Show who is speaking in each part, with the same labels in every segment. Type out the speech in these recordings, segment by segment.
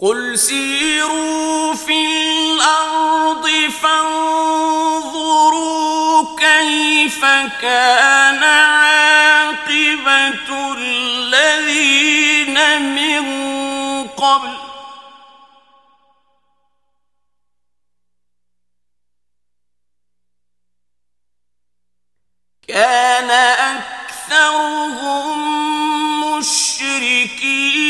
Speaker 1: قل سیروا فی الأرض فانظروا کیف كان عاقبت الذین من قبل كان أكثرهم مشركين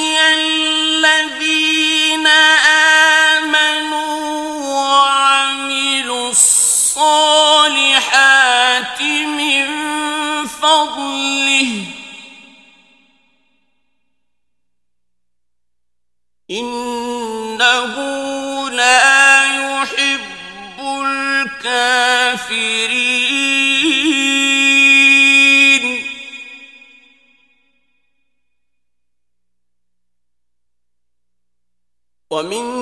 Speaker 1: فضله إنه لا يحب الكافرين ومن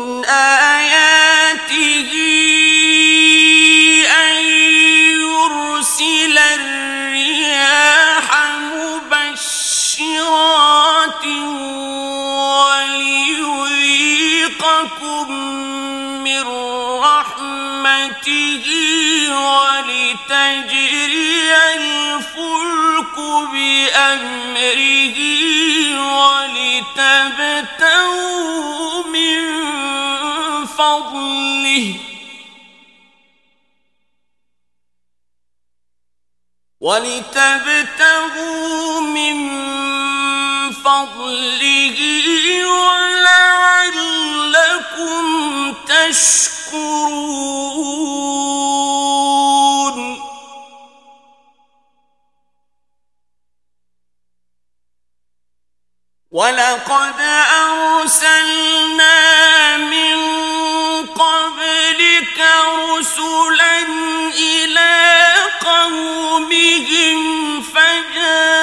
Speaker 1: برحمته ولتجري الفلك بأمره ولتبتغوا من فضله ولعلكم تشكرون وَلَقَدْ أَرْسَلْنَا مِن قَبْلِكَ رُسُلًا إِلَى قَوْمِهِمْ فَجَاءُوهُم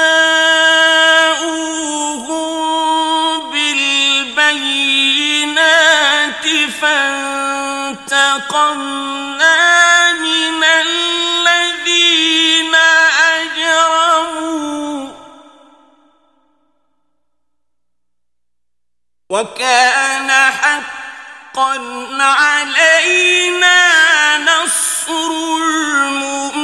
Speaker 1: بِالْبَيِّنَاتِ فَانْتَقَمْنَا وكان حقا علينا نصر المؤمنين.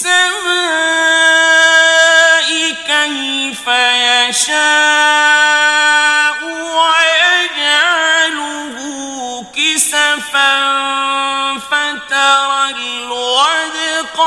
Speaker 1: السماء كيف يشاء ويجعله كسفا فترى الودق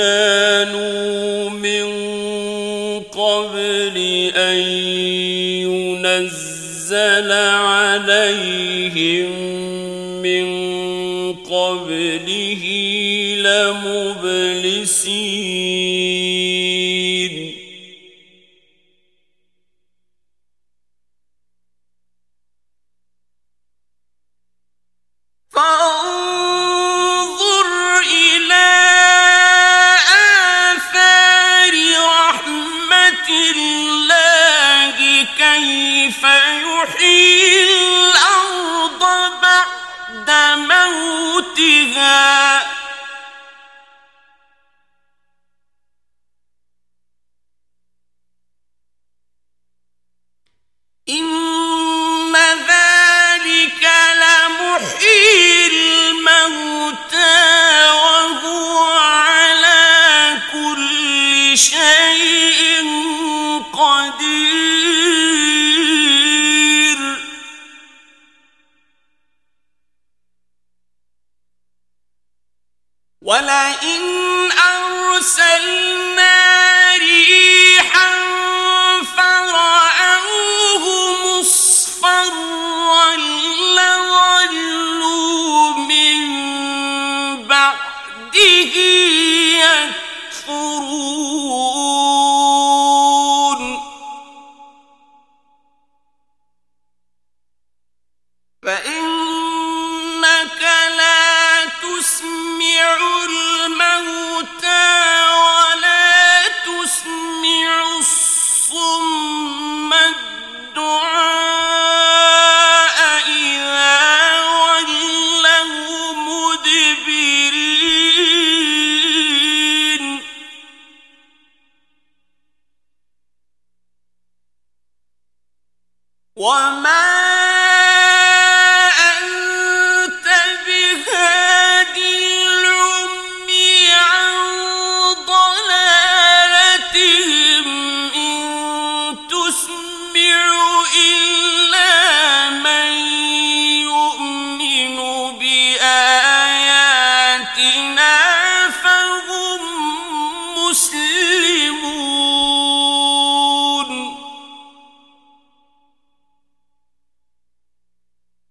Speaker 1: كانوا من قبل أن ينزل عليهم من قبله لمبلسين. وما